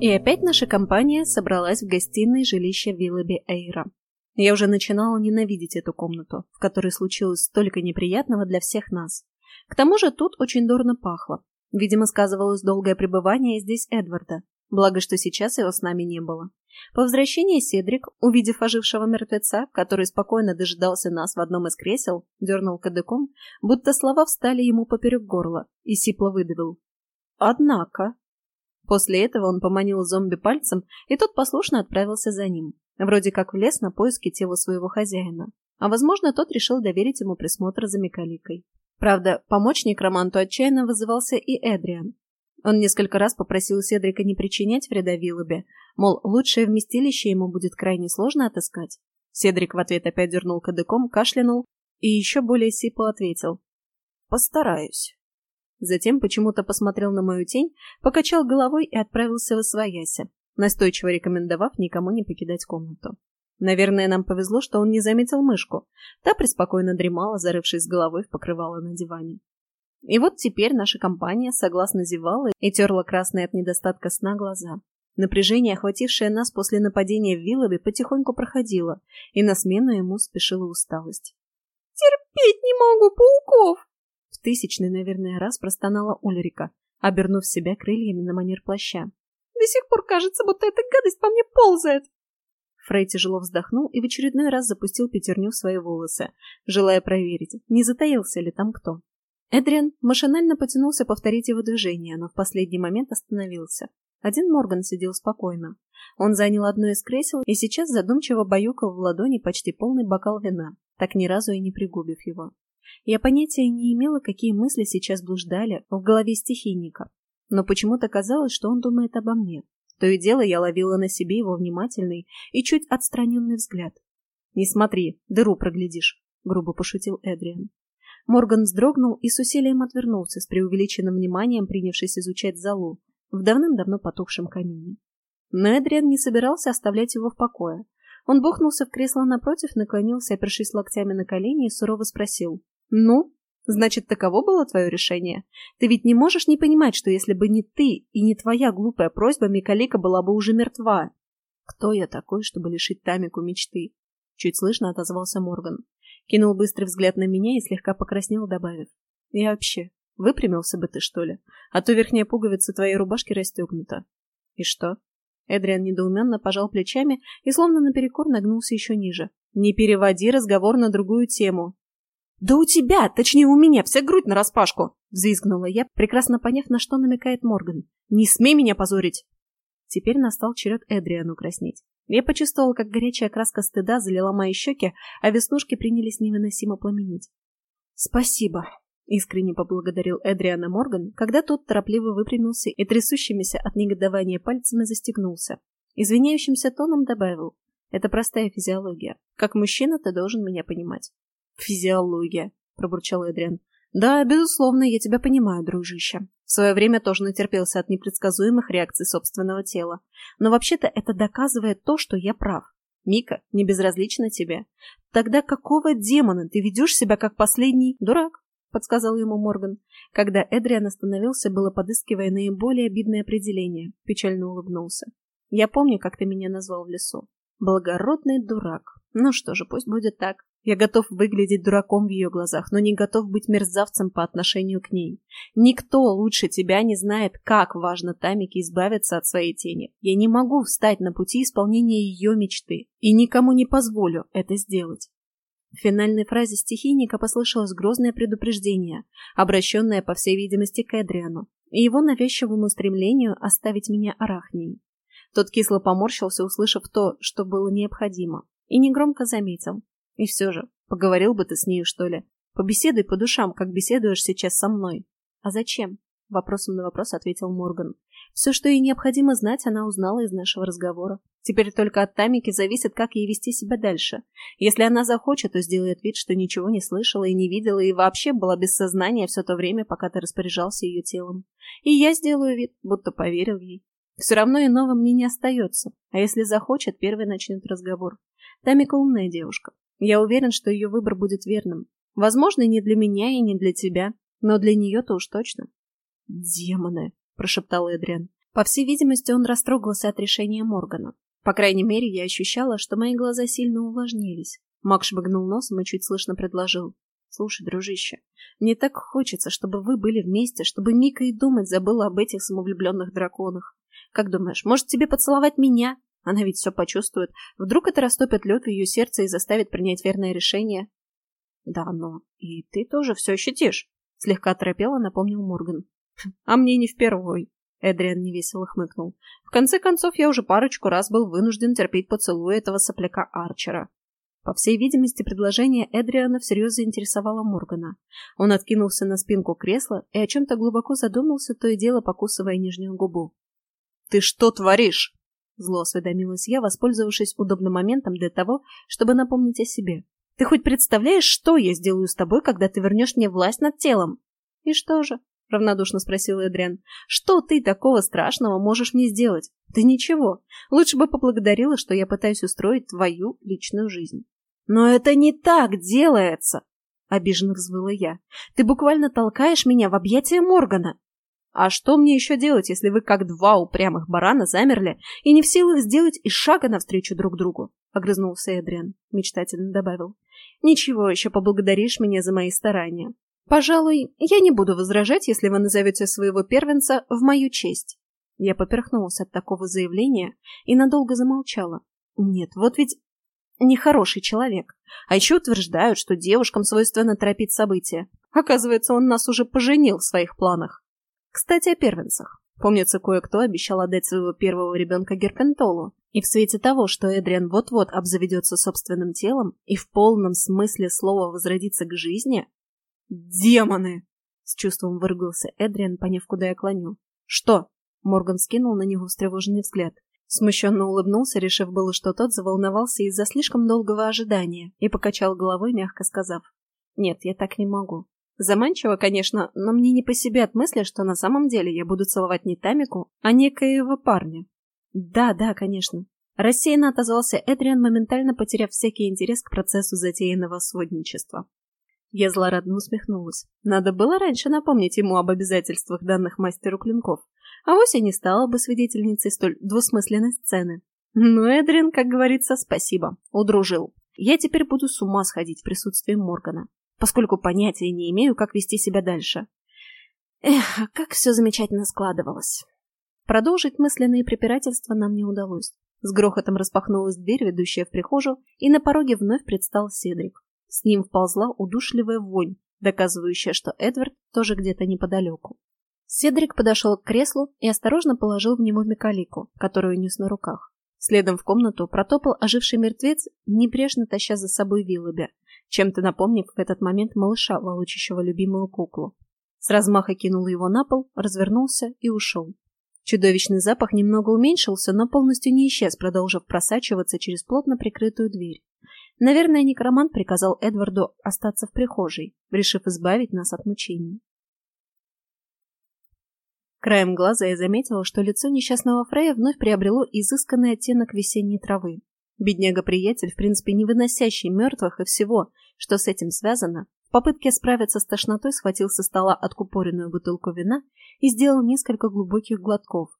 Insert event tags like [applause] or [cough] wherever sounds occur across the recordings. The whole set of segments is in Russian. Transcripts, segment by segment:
И опять наша компания собралась в гостиной жилища Виллаби Эйра. Я уже начинала ненавидеть эту комнату, в которой случилось столько неприятного для всех нас. К тому же тут очень дурно пахло. Видимо, сказывалось долгое пребывание здесь Эдварда. Благо, что сейчас его с нами не было. По возвращении Седрик, увидев ожившего мертвеца, который спокойно дожидался нас в одном из кресел, дернул кадыком, будто слова встали ему поперек горла, и сипло выдавил. «Однако...» После этого он поманил зомби пальцем, и тот послушно отправился за ним. Вроде как в лес на поиски тела своего хозяина. А возможно, тот решил доверить ему присмотр за Микаликой. Правда, помощник Романту отчаянно вызывался и Эдриан. Он несколько раз попросил Седрика не причинять вреда Виллобе, мол, лучшее вместилище ему будет крайне сложно отыскать. Седрик в ответ опять дернул кадыком, кашлянул и еще более сипло ответил. «Постараюсь». Затем почему-то посмотрел на мою тень, покачал головой и отправился в Освояси, настойчиво рекомендовав никому не покидать комнату. Наверное, нам повезло, что он не заметил мышку. Та преспокойно дремала, зарывшись головой в покрывало на диване. И вот теперь наша компания согласно зевала и терла красные от недостатка сна глаза. Напряжение, охватившее нас после нападения в Виллове, потихоньку проходило, и на смену ему спешила усталость. «Терпеть не могу пауков!» Тысячный, наверное, раз простонала Ульрика, обернув себя крыльями на манер плаща. До сих пор кажется, будто эта гадость по мне ползает. Фрей тяжело вздохнул и в очередной раз запустил пятерню в свои волосы, желая проверить, не затаился ли там кто. Эдриан машинально потянулся повторить его движение, но в последний момент остановился. Один Морган сидел спокойно. Он занял одно из кресел и сейчас задумчиво баюкал в ладони почти полный бокал вина, так ни разу и не пригубив его. Я понятия не имела, какие мысли сейчас блуждали в голове стихийника, но почему-то казалось, что он думает обо мне. То и дело я ловила на себе его внимательный и чуть отстраненный взгляд. «Не смотри, дыру проглядишь», — грубо пошутил Эдриан. Морган вздрогнул и с усилием отвернулся, с преувеличенным вниманием принявшись изучать залу в давным-давно потухшем камине. Но Эдриан не собирался оставлять его в покое. Он бухнулся в кресло напротив, наклонился, опершись локтями на колени и сурово спросил. «Ну, Значит, таково было твое решение? Ты ведь не можешь не понимать, что если бы не ты и не твоя глупая просьба, Микалика была бы уже мертва. Кто я такой, чтобы лишить Тамику мечты? Чуть слышно отозвался Морган. Кинул быстрый взгляд на меня и слегка покраснел, добавив. И вообще, выпрямился бы ты, что ли? А то верхняя пуговица твоей рубашки расстегнута. И что? Эдриан недоуменно пожал плечами и словно наперекор нагнулся еще ниже. «Не переводи разговор на другую тему. «Да у тебя, точнее у меня, вся грудь нараспашку!» — взвизгнула я, прекрасно поняв, на что намекает Морган. «Не смей меня позорить!» Теперь настал черед Эдриану краснеть. Я почувствовала, как горячая краска стыда залила мои щеки, а веснушки принялись невыносимо пламенеть. «Спасибо!» — искренне поблагодарил Эдриана Морган, когда тот торопливо выпрямился и трясущимися от негодования пальцами застегнулся. Извиняющимся тоном добавил. «Это простая физиология. Как мужчина ты должен меня понимать». «Физиология», — пробурчал Эдриан. «Да, безусловно, я тебя понимаю, дружище. В свое время тоже натерпелся от непредсказуемых реакций собственного тела. Но вообще-то это доказывает то, что я прав. Мика не безразлична тебе. Тогда какого демона ты ведешь себя как последний дурак?» — подсказал ему Морган. Когда Эдриан остановился, было подыскивая наиболее обидное определение, печально улыбнулся. «Я помню, как ты меня назвал в лесу. Благородный дурак. Ну что же, пусть будет так. Я готов выглядеть дураком в ее глазах, но не готов быть мерзавцем по отношению к ней. Никто лучше тебя не знает, как важно Тамике избавиться от своей тени. Я не могу встать на пути исполнения ее мечты и никому не позволю это сделать. В финальной фразе стихийника послышалось грозное предупреждение, обращенное, по всей видимости, к Эдриану и его навязчивому стремлению оставить меня арахней. Тот кисло поморщился, услышав то, что было необходимо, и негромко заметил. И все же, поговорил бы ты с нею, что ли? Побеседуй по душам, как беседуешь сейчас со мной. А зачем? Вопросом на вопрос ответил Морган. Все, что ей необходимо знать, она узнала из нашего разговора. Теперь только от Тамики зависит, как ей вести себя дальше. Если она захочет, то сделает вид, что ничего не слышала и не видела, и вообще была без сознания все то время, пока ты распоряжался ее телом. И я сделаю вид, будто поверил ей. Все равно иного мне не остается. А если захочет, первый начнет разговор. Тамика умная девушка. Я уверен, что ее выбор будет верным. Возможно, не для меня и не для тебя, но для нее-то уж точно. «Демоны!» — прошептал Эдриан. По всей видимости, он растрогался от решения Моргана. По крайней мере, я ощущала, что мои глаза сильно увлажнились. Мак шмыгнул носом и чуть слышно предложил. «Слушай, дружище, мне так хочется, чтобы вы были вместе, чтобы Мика и думать забыла об этих самовлюбленных драконах. Как думаешь, может тебе поцеловать меня? Она ведь все почувствует. Вдруг это растопит лед в ее сердце и заставит принять верное решение?» «Да, но и ты тоже все ощутишь», — слегка торопела, напомнил Морган. «А мне не впервой», — Эдриан невесело хмыкнул. «В конце концов, я уже парочку раз был вынужден терпеть поцелуй этого сопляка Арчера. По всей видимости, предложение Эдриана всерьез заинтересовало Моргана. Он откинулся на спинку кресла и о чем-то глубоко задумался, то и дело покусывая нижнюю губу. «Ты что творишь?» Зло осведомилась я, воспользовавшись удобным моментом для того, чтобы напомнить о себе. «Ты хоть представляешь, что я сделаю с тобой, когда ты вернешь мне власть над телом?» «И что же?» — равнодушно спросил Эдриан. «Что ты такого страшного можешь мне сделать? Ты ничего. Лучше бы поблагодарила, что я пытаюсь устроить твою личную жизнь». «Но это не так делается!» — обиженно взвыла я. «Ты буквально толкаешь меня в объятия Моргана!» «А что мне еще делать, если вы как два упрямых барана замерли и не в силах сделать и шага навстречу друг другу?» — огрызнулся Эдриан, мечтательно добавил. «Ничего, еще поблагодаришь меня за мои старания. Пожалуй, я не буду возражать, если вы назовете своего первенца в мою честь». Я поперхнулась от такого заявления и надолго замолчала. Нет, вот ведь Нехороший человек. А еще утверждают, что девушкам свойственно торопить события. Оказывается, он нас уже поженил в своих планах. Кстати, о первенцах. Помнится, кое-кто обещал отдать своего первого ребенка Герпентолу. И в свете того, что Эдриан вот-вот обзаведется собственным телом и в полном смысле слова возродится к жизни... «Демоны!» — с чувством выругался Эдриан, поняв, куда я клоню. «Что?» — Морган скинул на него встревоженный взгляд. Смущенно улыбнулся, решив было, что тот заволновался из-за слишком долгого ожидания, и покачал головой, мягко сказав. «Нет, я так не могу. Заманчиво, конечно, но мне не по себе от мысли, что на самом деле я буду целовать не Тамику, а некоего парня». «Да, да, конечно». Рассеянно отозвался Эдриан, моментально потеряв всякий интерес к процессу затеянного сводничества. Я злорадно усмехнулась. Надо было раньше напомнить ему об обязательствах данных мастеру клинков. А я не стала бы свидетельницей столь двусмысленной сцены. Но Эдрин, как говорится, спасибо, удружил. Я теперь буду с ума сходить в присутствии Моргана, поскольку понятия не имею, как вести себя дальше. Эх, как все замечательно складывалось. Продолжить мысленные препирательства нам не удалось. С грохотом распахнулась дверь, ведущая в прихожую, и на пороге вновь предстал Седрик. С ним вползла удушливая вонь, доказывающая, что Эдвард тоже где-то неподалеку. Седрик подошел к креслу и осторожно положил в него мекалику, которую нес на руках. Следом в комнату протопал оживший мертвец, небрежно таща за собой Виллоби, чем-то напомнив в этот момент малыша, волочащего любимую куклу. С размаха кинул его на пол, развернулся и ушел. Чудовищный запах немного уменьшился, но полностью не исчез, продолжив просачиваться через плотно прикрытую дверь. Наверное, некромант приказал Эдварду остаться в прихожей, решив избавить нас от мучений. Краем глаза я заметила, что лицо несчастного Фрея вновь приобрело изысканный оттенок весенней травы. Бедняга-приятель, в принципе, не выносящий мертвых и всего, что с этим связано, в попытке справиться с тошнотой схватил со стола откупоренную бутылку вина и сделал несколько глубоких глотков,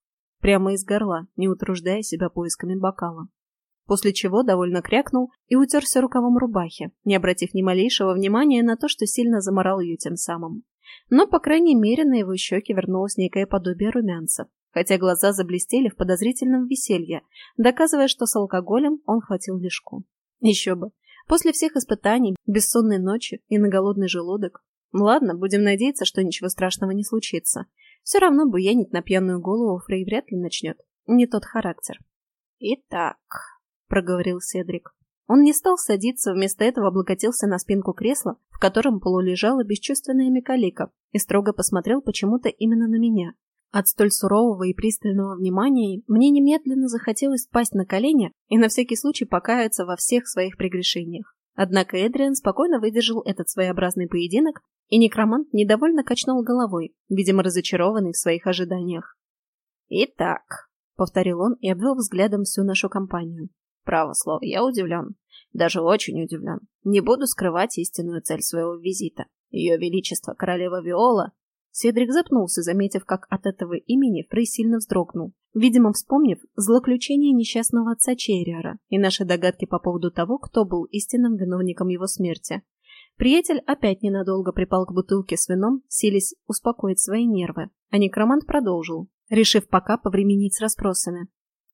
прямо из горла, не утруждая себя поисками бокала. После чего довольно крякнул и утерся рукавом рубахи, не обратив ни малейшего внимания на то, что сильно заморал ее тем самым но, по крайней мере, на его щеке вернулось некое подобие румянца, хотя глаза заблестели в подозрительном веселье, доказывая, что с алкоголем он хватил лишку. Еще бы. После всех испытаний, бессонной ночи и на голодный желудок. Ладно, будем надеяться, что ничего страшного не случится. Все равно буянить на пьяную голову Фрей вряд ли начнет. Не тот характер. «Итак», — проговорил Седрик, он не стал садиться, вместо этого облокотился на спинку кресла, в котором полулежала бесчувственная Микалика, и строго посмотрел почему-то именно на меня. От столь сурового и пристального внимания мне немедленно захотелось пасть на колени и на всякий случай покаяться во всех своих прегрешениях. Однако Эдриан спокойно выдержал этот своеобразный поединок, и некромант недовольно качнул головой, видимо, разочарованный в своих ожиданиях. «Итак», — повторил он и обвел взглядом всю нашу компанию, Право слово, я удивлен. Даже очень удивлен. Не буду скрывать истинную цель своего визита. Ее Величество, королева Виола, Седрик запнулся, заметив, как от этого имени Фрей сильно вздрогнул, видимо, вспомнив злоключение несчастного отца Черриера и наши догадки по поводу того, кто был истинным виновником его смерти. Приятель опять ненадолго припал к бутылке с вином, сились успокоить свои нервы, а некромант продолжил, решив пока повременить с расспросами.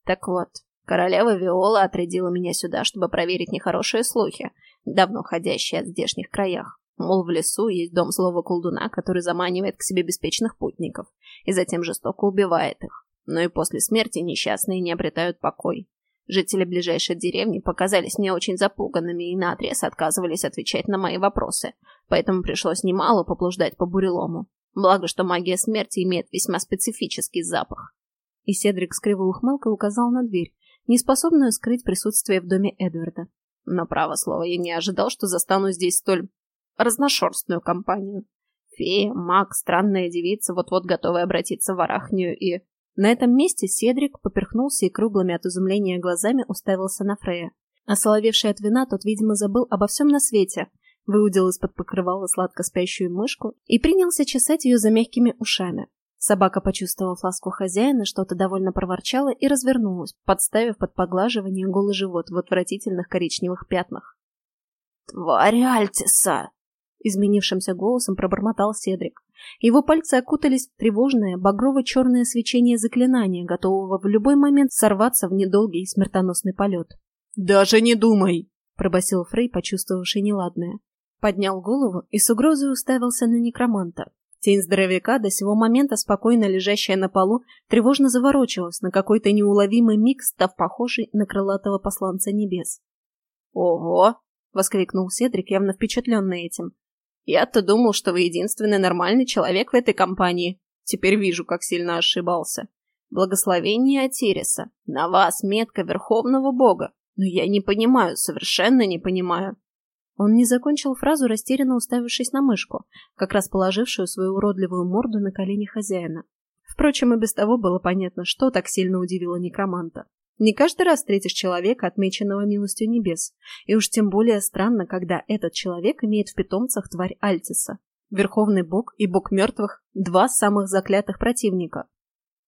«Так вот, королева Виола отрядила меня сюда, чтобы проверить нехорошие слухи, давно ходящие от здешних краях. Мол, в лесу есть дом злого колдуна, который заманивает к себе беспечных путников и затем жестоко убивает их. Но и после смерти несчастные не обретают покой. Жители ближайшей деревни показались мне очень запуганными и наотрез отказывались отвечать на мои вопросы, поэтому пришлось немало поблуждать по бурелому. Благо, что магия смерти имеет весьма специфический запах. И Седрик с кривой ухмылкой указал на дверь, неспособную скрыть присутствие в доме Эдварда. Но, право слово, я не ожидал, что застану здесь столь разношерстную компанию. Фея, маг, странная девица, вот-вот готовая обратиться в Арахнию и... На этом месте Седрик поперхнулся и круглыми от изумления глазами уставился на Фрея. Осоловевший от вина, тот, видимо, забыл обо всем на свете, выудил из-под покрывала сладко спящую мышку и принялся чесать ее за мягкими ушами. Собака, почувствовав ласку хозяина, что-то довольно проворчала и развернулась, подставив под поглаживание голый живот в отвратительных коричневых пятнах. «Тварь Альтиса!» Изменившимся голосом пробормотал Седрик. Его пальцы окутались в тревожное, багрово-черное свечение заклинания, готового в любой момент сорваться в недолгий смертоносный полет. «Даже не думай!» — пробасил Фрей, почувствовавший неладное. Поднял голову и с угрозой уставился на некроманта. Тень здоровяка, до сего момента спокойно лежащая на полу, тревожно заворочилась на какой-то неуловимый миг, став похожей на крылатого посланца небес. «Ого!» — воскликнул Седрик, явно впечатленный этим. Я-то думал, что вы единственный нормальный человек в этой компании. Теперь вижу, как сильно ошибался. Благословение Атериса. На вас метка Верховного Бога. Но я не понимаю, совершенно не понимаю. Он не закончил фразу, растерянно уставившись на мышку, как раз положившую свою уродливую морду на колени хозяина. Впрочем, и без того было понятно, что так сильно удивило некроманта. Не каждый раз встретишь человека, отмеченного милостью небес. И уж тем более странно, когда этот человек имеет в питомцах тварь Альтиса. Верховный бог и бог мертвых – два самых заклятых противника.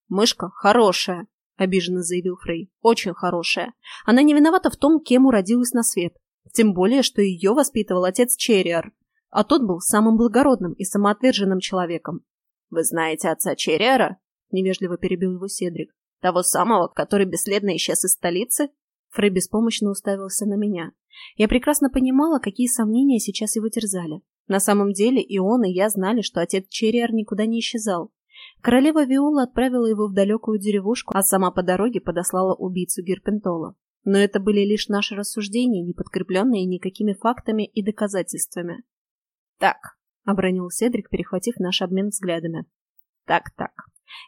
«Мышка хорошая», – обиженно заявил Фрей. «Очень хорошая. Она не виновата в том, кем уродилась на свет. Тем более, что ее воспитывал отец Черриар. А тот был самым благородным и самоотверженным человеком». «Вы знаете отца Черриара?» – невежливо перебил его Седрик. Того самого, который бесследно исчез из столицы? Фрей беспомощно уставился на меня. Я прекрасно понимала, какие сомнения сейчас его терзали. На самом деле и он, и я знали, что отец Черриар никуда не исчезал. Королева Виола отправила его в далекую деревушку, а сама по дороге подослала убийцу Герпентола. Но это были лишь наши рассуждения, не подкрепленные никакими фактами и доказательствами. «Так», — обронил Седрик, перехватив наш обмен взглядами. «Так-так,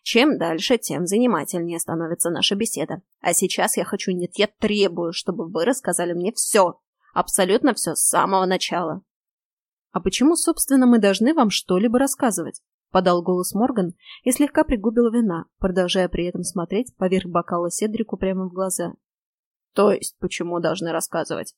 чем дальше, тем занимательнее становится наша беседа. А сейчас я хочу, нет, я требую, чтобы вы рассказали мне все. Абсолютно все с самого начала. А почему, собственно, мы должны вам что-либо рассказывать? Подал голос Морган и слегка пригубил вина, продолжая при этом смотреть поверх бокала Седрику прямо в глаза. То есть, почему должны рассказывать?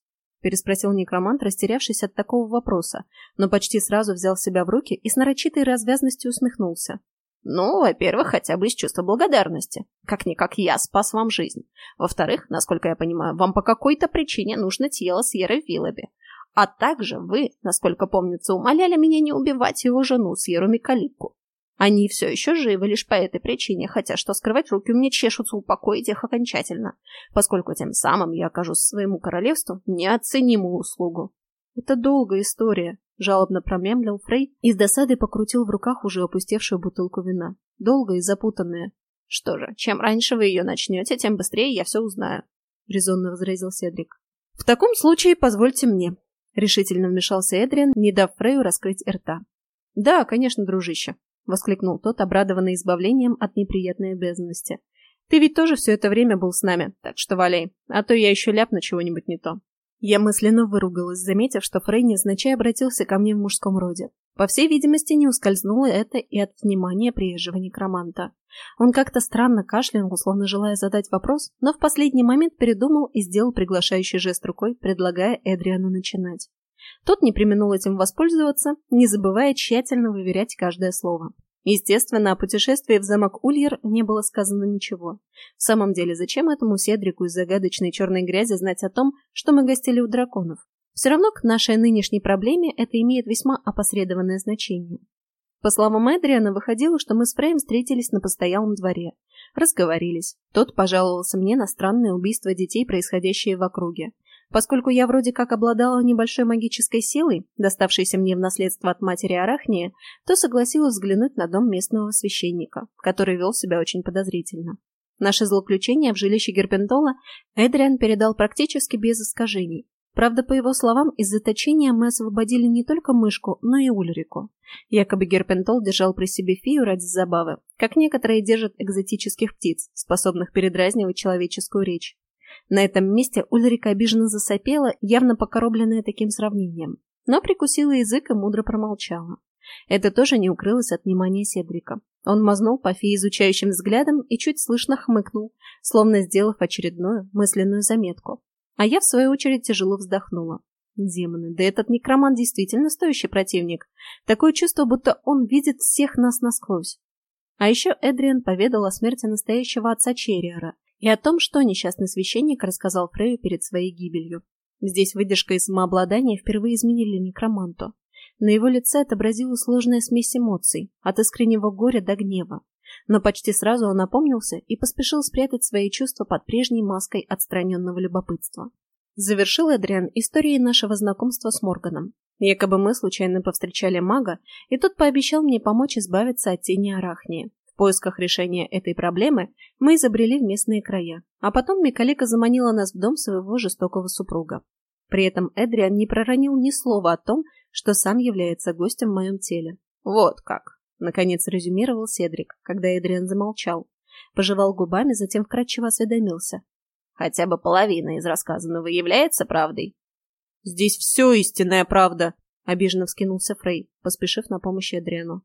переспросил некромант, растерявшись от такого вопроса, но почти сразу взял себя в руки и с нарочитой развязностью усмехнулся. Ну, во-первых, хотя бы из чувства благодарности. Как-никак я спас вам жизнь. Во-вторых, насколько я понимаю, вам по какой-то причине нужно тело Сьерры Виллоби. А также вы, насколько помнится, умоляли меня не убивать его жену Сьерру Микалику. Они все еще живы лишь по этой причине, хотя что скрывать, руки у меня чешутся упокоить их окончательно, поскольку тем самым я окажу своему королевству неоценимую услугу. Это долгая история, Жалобно промямлил Фрей и с досадой покрутил в руках уже опустевшую бутылку вина. Долгая и запутанная. «Что же, чем раньше вы ее начнете, тем быстрее я все узнаю», — резонно возразил Седрик. «В таком случае позвольте мне», — решительно вмешался Эдриан, не дав Фрею раскрыть рта. «Да, конечно, дружище», — воскликнул тот, обрадованный избавлением от неприятной обязанности. «Ты ведь тоже все это время был с нами, так что валяй, а то я еще ляпну чего-нибудь не то». Я мысленно выругалась, заметив, что Фрей незначай обратился ко мне в мужском роде. По всей видимости, не ускользнуло это и от внимания приезжего некроманта. Он как-то странно кашлянул, словно желая задать вопрос, но в последний момент передумал и сделал приглашающий жест рукой, предлагая Эдриану начинать. Тот не применул этим воспользоваться, не забывая тщательно выверять каждое слово. Естественно, о путешествии в замок Ульер не было сказано ничего. В самом деле, зачем этому Седрику из загадочной черной грязи знать о том, что мы гостили у драконов? Все равно к нашей нынешней проблеме это имеет весьма опосредованное значение. По словам Эдриана, выходило, что мы с Фреем встретились на постоялом дворе. Разговорились. Тот пожаловался мне на странное убийство детей, происходящее в округе. Поскольку я вроде как обладала небольшой магической силой, доставшейся мне в наследство от матери Арахнии, то согласилась взглянуть на дом местного священника, который вел себя очень подозрительно. Наше злоключение в жилище Герпентола Эдриан передал практически без искажений. Правда, по его словам, из заточения мы освободили не только мышку, но и Ульрику. Якобы Герпентол держал при себе фию ради забавы, как некоторые держат экзотических птиц, способных передразнивать человеческую речь. На этом месте Ульрика обиженно засопела, явно покоробленная таким сравнением, но прикусила язык и мудро промолчала. Это тоже не укрылось от внимания Седрика. Он мазнул по фее изучающим взглядом и чуть слышно хмыкнул, словно сделав очередную мысленную заметку. А я, в свою очередь, тяжело вздохнула. Демоны, да этот некромант действительно стоящий противник. Такое чувство, будто он видит всех нас насквозь. А еще Эдриан поведал о смерти настоящего отца Черриера и о том, что несчастный священник рассказал Фрею перед своей гибелью. Здесь выдержка и самообладание впервые изменили некроманту. На его лице отобразилась сложная смесь эмоций, от искреннего горя до гнева. Но почти сразу он опомнился и поспешил спрятать свои чувства под прежней маской отстраненного любопытства. Завершил Эдриан историей нашего знакомства с Морганом. Якобы мы случайно повстречали мага, и тот пообещал мне помочь избавиться от тени Арахнии. В поисках решения этой проблемы мы изобрели местные края, а потом Микалика заманила нас в дом своего жестокого супруга. При этом Эдриан не проронил ни слова о том, что сам является гостем в моем теле. Вот как. Наконец резюмировал Седрик, когда Эдриан замолчал. Пожевал губами, затем вкратчиво осведомился. Хотя бы половина из рассказанного является правдой. «Здесь все истинная правда!» — обиженно вскинулся Фрей, поспешив на помощь Эдриану.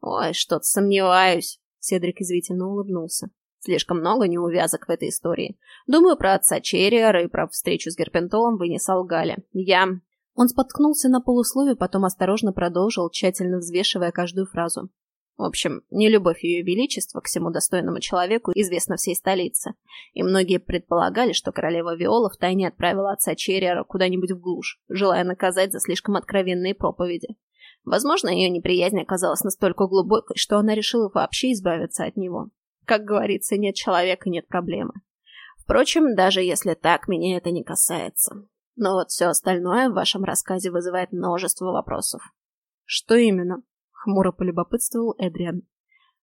«Ой, что-то сомневаюсь!» — Седрик извительно улыбнулся. «Слишком много неувязок в этой истории. Думаю, про отца Черриера и про встречу с Герпентолом вы не солгали. Я...» Он споткнулся на полуслове, потом осторожно продолжил, тщательно взвешивая каждую фразу. В общем, нелюбовь ее величества к всему достойному человеку известна всей столице, и многие предполагали, что королева Виола втайне отправила отца Черриера куда-нибудь в глушь, желая наказать за слишком откровенные проповеди. Возможно, ее неприязнь оказалась настолько глубокой, что она решила вообще избавиться от него. Как говорится, нет человека, нет проблемы. Впрочем, даже если так, меня это не касается. Но вот все остальное в вашем рассказе вызывает множество вопросов. Что именно? Хмуро полюбопытствовал Эдриан.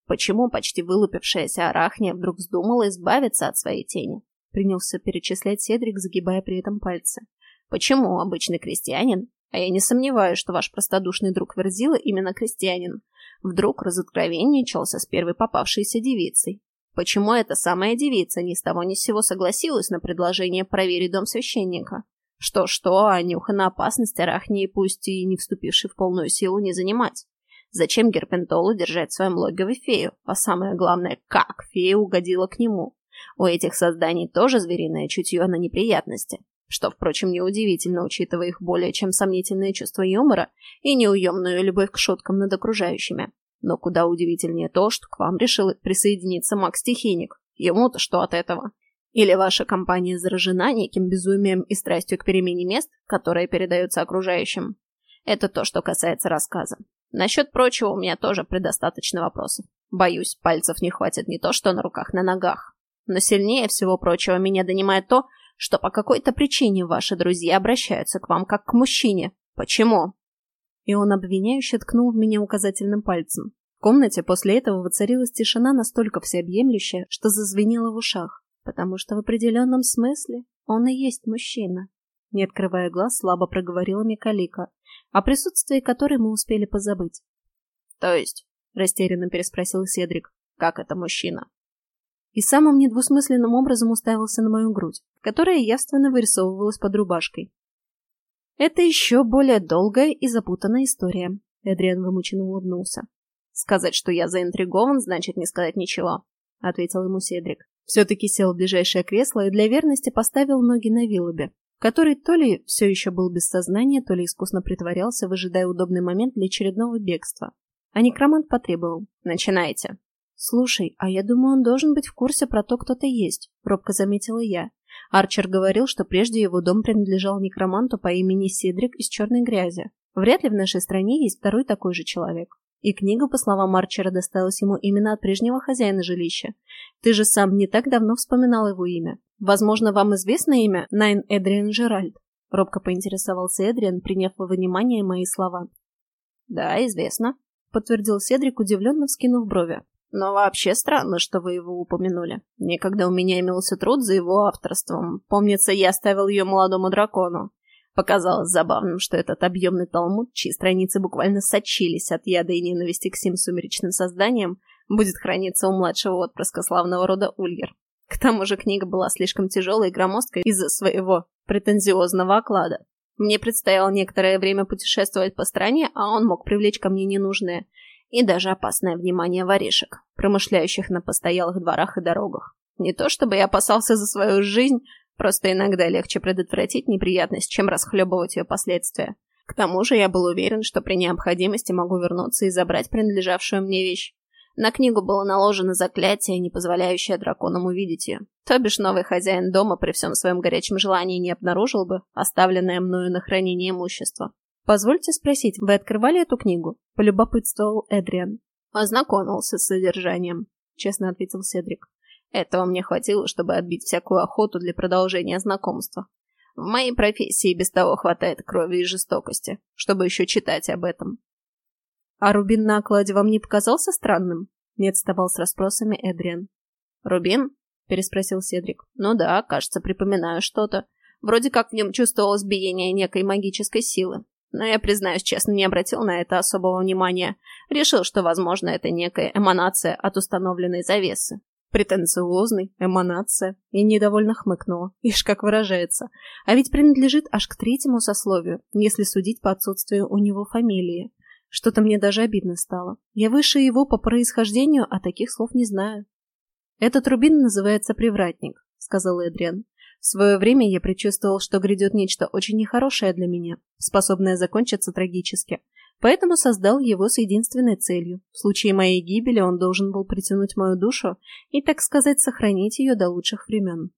Почему почти вылупившаяся арахния вдруг вздумала избавиться от своей тени? Принялся перечислять Седрик, загибая при этом пальцы. Почему обычный крестьянин, а я не сомневаюсь, что ваш простодушный друг Верзила именно крестьянин, вдруг разоткровенничался с первой попавшейся девицей? Почему эта самая девица ни с того ни с сего согласилась на предложение проверить дом священника? Что-что, а нюха на опасность Арахнии, пусть и не вступивший в полную силу, не занимать. Зачем Герпентолу держать в своем логове фею? А самое главное, как фея угодила к нему? У этих созданий тоже звериное чутье на неприятности. Что, впрочем, неудивительно, учитывая их более чем сомнительное чувство юмора и неуемную любовь к шуткам над окружающими. Но куда удивительнее то, что к вам решил присоединиться маг-стихийник. Ему-то что от этого? Или ваша компания заражена неким безумием и страстью к перемене мест, которая передается окружающим? Это то, что касается рассказа. Насчет прочего у меня тоже предостаточно вопросов. Боюсь, пальцев не хватит не то что на руках, на ногах. Но сильнее всего прочего меня донимает то, что по какой-то причине ваши друзья обращаются к вам как к мужчине. Почему?» И он обвиняюще ткнул в меня указательным пальцем. В комнате после этого воцарилась тишина настолько всеобъемлющая, что зазвенела в ушах потому что в определенном смысле он и есть мужчина. Не открывая глаз, слабо проговорила Микалика, о присутствии которой мы успели позабыть. «То есть?» — растерянно переспросил Седрик. «Как это мужчина?» И самым недвусмысленным образом уставился на мою грудь, которая явственно вырисовывалась под рубашкой. «Это еще более долгая и запутанная история», — Эдриан вымученно улыбнулся. «Сказать, что я заинтригован, значит не сказать ничего», — ответил ему Седрик. Все-таки сел в ближайшее кресло и для верности поставил ноги на вилобе, который то ли все еще был без сознания, то ли искусно притворялся, выжидая удобный момент для очередного бегства. а некромант потребовал. «Начинайте». «Слушай, а я думаю, он должен быть в курсе про то, кто ты есть», — робко заметила я. Арчер говорил, что прежде его дом принадлежал некроманту по имени Седрик из черной грязи. Вряд ли в нашей стране есть второй такой же человек. И книга, по словам Арчера, досталась ему именно от прежнего хозяина жилища. Ты же сам не так давно вспоминал его имя. Возможно, вам известно имя Найн Эдриан Жеральд? Робко поинтересовался Эдриан, приняв во внимание мои слова. «Да, известно», — подтвердил Седрик, удивленно вскинув брови. «Но вообще странно, что вы его упомянули. Никогда у меня имелся труд за его авторством. Помнится, я оставил ее молодому дракону. Показалось забавным, что этот объемный талмуд, чьи страницы буквально сочились от яда и ненависти к сим сумеречным созданиям, будет храниться у младшего отпрыска славного рода Ульгер. К тому же книга была слишком тяжелой и громоздкой из-за своего претензиозного оклада. Мне предстояло некоторое время путешествовать по стране, а он мог привлечь ко мне ненужное и даже опасное внимание воришек, промышляющих на постоялых дворах и дорогах. Не то чтобы я опасался за свою жизнь, Просто иногда легче предотвратить неприятность, чем расхлебывать ее последствия. К тому же я был уверен, что при необходимости могу вернуться и забрать принадлежавшую мне вещь. На книгу было наложено заклятие, не позволяющее драконам увидеть ее. То бишь новый хозяин дома при всем своем горячем желании не обнаружил бы оставленное мною на хранение имущество. «Позвольте спросить, вы открывали эту книгу?» – полюбопытствовал Эдриан. «Ознакомился с содержанием», – честно ответил Седрик. Этого мне хватило, чтобы отбить всякую охоту для продолжения знакомства. В моей профессии без того хватает крови и жестокости, чтобы еще читать об этом. «А рубин на окладе вам не показался странным?» Не отставал с расспросами Эдриан. «Рубин?» – переспросил Седрик. «Ну да, кажется, припоминаю что-то. Вроде как в нем чувствовалось биение некой магической силы. Но я, признаюсь честно, не обратил на это особого внимания. Решил, что, возможно, это некая эманация от установленной завесы. Претенциозный, эманация. И недовольно хмыкнула. Ишь, как выражается. А ведь принадлежит аж к третьему сословию, если судить по отсутствию у него фамилии. Что-то мне даже обидно стало. Я выше его по происхождению, а таких слов не знаю. «Этот рубин называется привратник», — сказал Эдриан. В свое время я предчувствовал, что грядет нечто очень нехорошее для меня, способное закончиться трагически. Поэтому создал его с единственной целью. В случае моей гибели он должен был притянуть мою душу и, так сказать, сохранить ее до лучших времен.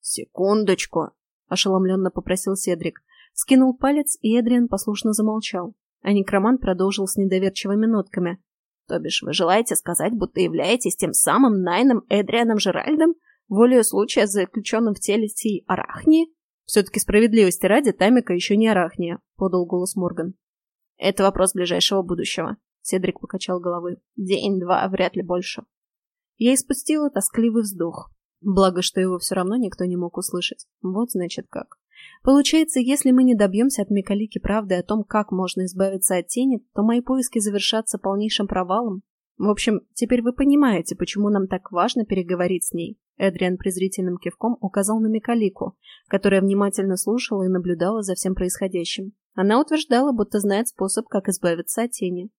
«Секундочку!» – ошеломленно попросил Седрик. Скинул палец, и Эдриан послушно замолчал. А некромант продолжил с недоверчивыми нотками. «То бишь вы желаете сказать, будто являетесь тем самым Найном Эдрианом Жеральдом, волею случая заключенным в теле сей Арахни?» «Все-таки справедливости ради, Тамика еще не Арахния», — подал голос Морган. Это вопрос ближайшего будущего. Седрик покачал головой. День-два, вряд ли больше. Я испустила тоскливый вздох. Благо, что его все равно никто не мог услышать. Вот значит как. Получается, если мы не добьемся от Микалики правды о том, как можно избавиться от тени, то мои поиски завершатся полнейшим провалом. В общем, теперь вы понимаете, почему нам так важно переговорить с ней. Эдриан презрительным кивком указал на Микалику, которая внимательно слушала и наблюдала за всем происходящим. Она утверждала, будто знает способ, как избавиться от тени.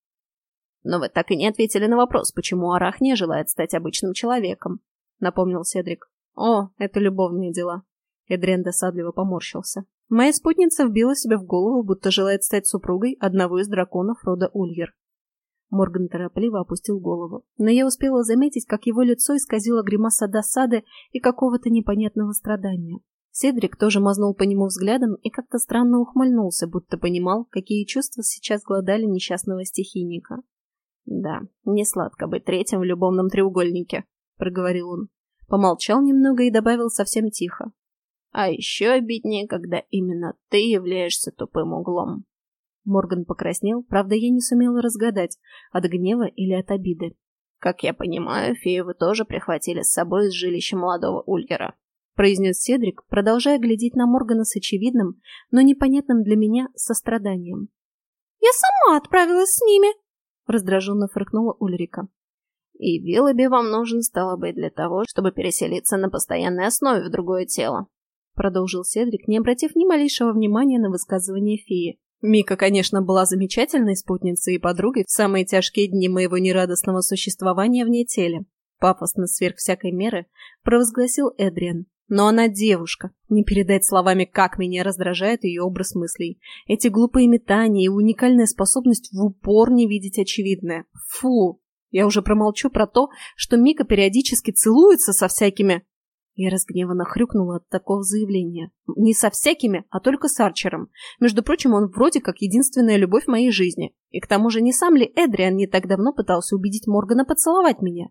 «Но вы так и не ответили на вопрос, почему Арах не желает стать обычным человеком», — напомнил Седрик. «О, это любовные дела». Эдриан досадливо поморщился. Моя спутница вбила себе в голову, будто желает стать супругой одного из драконов рода Ульер. Морган торопливо опустил голову, но я успела заметить, как его лицо исказило гримаса досады и какого-то непонятного страдания. Седрик тоже мазнул по нему взглядом и как-то странно ухмыльнулся, будто понимал, какие чувства сейчас гладали несчастного стихийника. «Да, не сладко быть третьим в любовном треугольнике», — проговорил он. Помолчал немного и добавил совсем тихо. «А еще обиднее, когда именно ты являешься тупым углом». Морган покраснел, правда, я не сумела разгадать, от гнева или от обиды. «Как я понимаю, фею вы тоже прихватили с собой из жилища молодого Ульгера», произнес Седрик, продолжая глядеть на Моргана с очевидным, но непонятным для меня состраданием. «Я сама отправилась с ними», — раздраженно фыркнула Ульрика. «И Виллоби вам нужен, стало быть, для того, чтобы переселиться на постоянной основе в другое тело», — продолжил Седрик, не обратив ни малейшего внимания на высказывание феи. Мика, конечно, была замечательной спутницей и подругой в самые тяжкие дни моего нерадостного существования вне теле. Пафосно сверх всякой меры провозгласил Эдриан, Но она девушка. Не передать словами, как меня раздражает ее образ мыслей. Эти глупые метания и уникальная способность в упор не видеть очевидное. Фу! Я уже промолчу про то, что Мика периодически целуется со всякими... Я разгневанно хрюкнула от такого заявления. Не со всякими, а только с Арчером. Между прочим, он вроде как единственная любовь моей жизни. И к тому же не сам ли Эдриан не так давно пытался убедить Моргана поцеловать меня?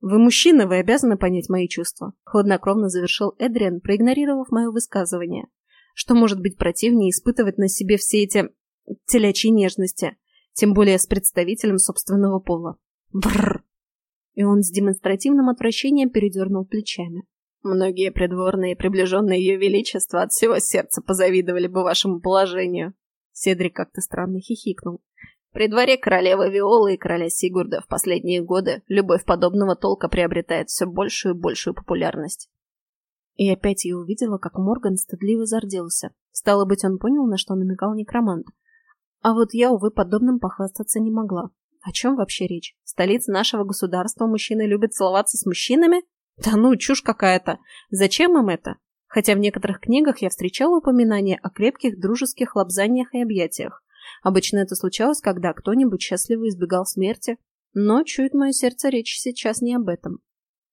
«Вы мужчина, вы обязаны понять мои чувства», — хладнокровно завершил Эдриан, проигнорировав мое высказывание. «Что может быть противнее испытывать на себе все эти телячьи нежности, тем более с представителем собственного пола?» Бррр! И он с демонстративным отвращением передернул плечами. Многие придворные и приближенные ее величества от всего сердца позавидовали бы вашему положению. Седрик как-то странно хихикнул. При дворе королевы Виолы и короля Сигурда в последние годы любовь подобного толка приобретает все большую и большую популярность. И опять я увидела, как Морган стыдливо зарделся. Стало быть, он понял, на что намекал некромант. А вот я, увы, подобным похвастаться не могла. О чем вообще речь? Столица нашего государства мужчины любят целоваться с мужчинами? Да ну, чушь какая-то. Зачем им это? Хотя в некоторых книгах я встречала упоминания о крепких дружеских лобзаниях и объятиях. Обычно это случалось, когда кто-нибудь счастливо избегал смерти. Но, чует мое сердце, речь сейчас не об этом.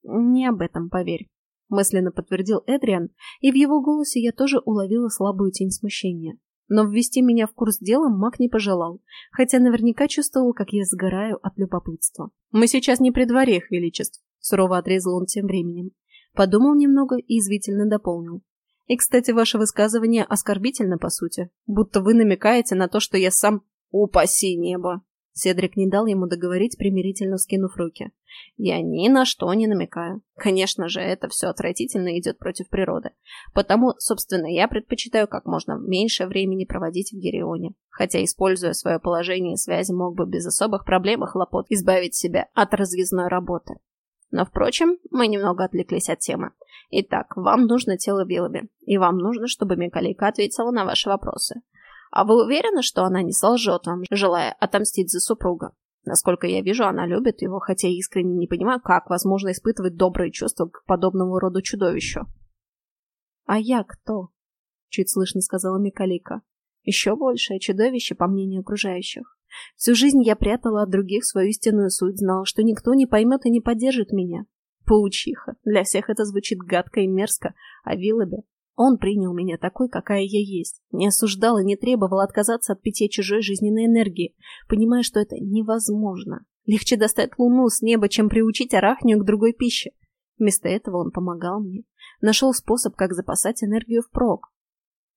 Не об этом, поверь. Мысленно подтвердил Эдриан, и в его голосе я тоже уловила слабую тень смущения. Но ввести меня в курс дела маг не пожелал, хотя наверняка чувствовал, как я сгораю от любопытства. «Мы сейчас не при дворе, их величеств», — сурово отрезал он тем временем. Подумал немного и извительно дополнил. И, кстати, ваше высказывание оскорбительно, по сути. Будто вы намекаете на то, что я сам... Упаси небо! Седрик не дал ему договорить, примирительно скинув руки. «Я ни на что не намекаю. Конечно же, это все отвратительно идет против природы. Потому, собственно, я предпочитаю как можно меньше времени проводить в Герионе. Хотя, используя свое положение и связи, мог бы без особых проблем и хлопот избавить себя от разъездной работы. Но, впрочем, мы немного отвлеклись от темы. Итак, вам нужно тело Виллоби, и вам нужно, чтобы Микалейка ответила на ваши вопросы. А вы уверены, что она не солжет вам, желая отомстить за супруга? Насколько я вижу, она любит его, хотя искренне не понимаю, как возможно испытывать добрые чувства к подобному роду чудовищу. «А я кто?» — чуть слышно сказала Микалика. «Еще большее чудовище, по мнению окружающих. Всю жизнь я прятала от других свою истинную суть, знала, что никто не поймет и не поддержит меня. Паучиха. Для всех это звучит гадко и мерзко, а Виллобе он принял меня такой, какая я есть, не осуждал и не требовал отказаться от питья чужой жизненной энергии, понимая, что это невозможно. Легче достать луну с неба, чем приучить арахнию к другой пище. Вместо этого он помогал мне, нашел способ, как запасать энергию впрок.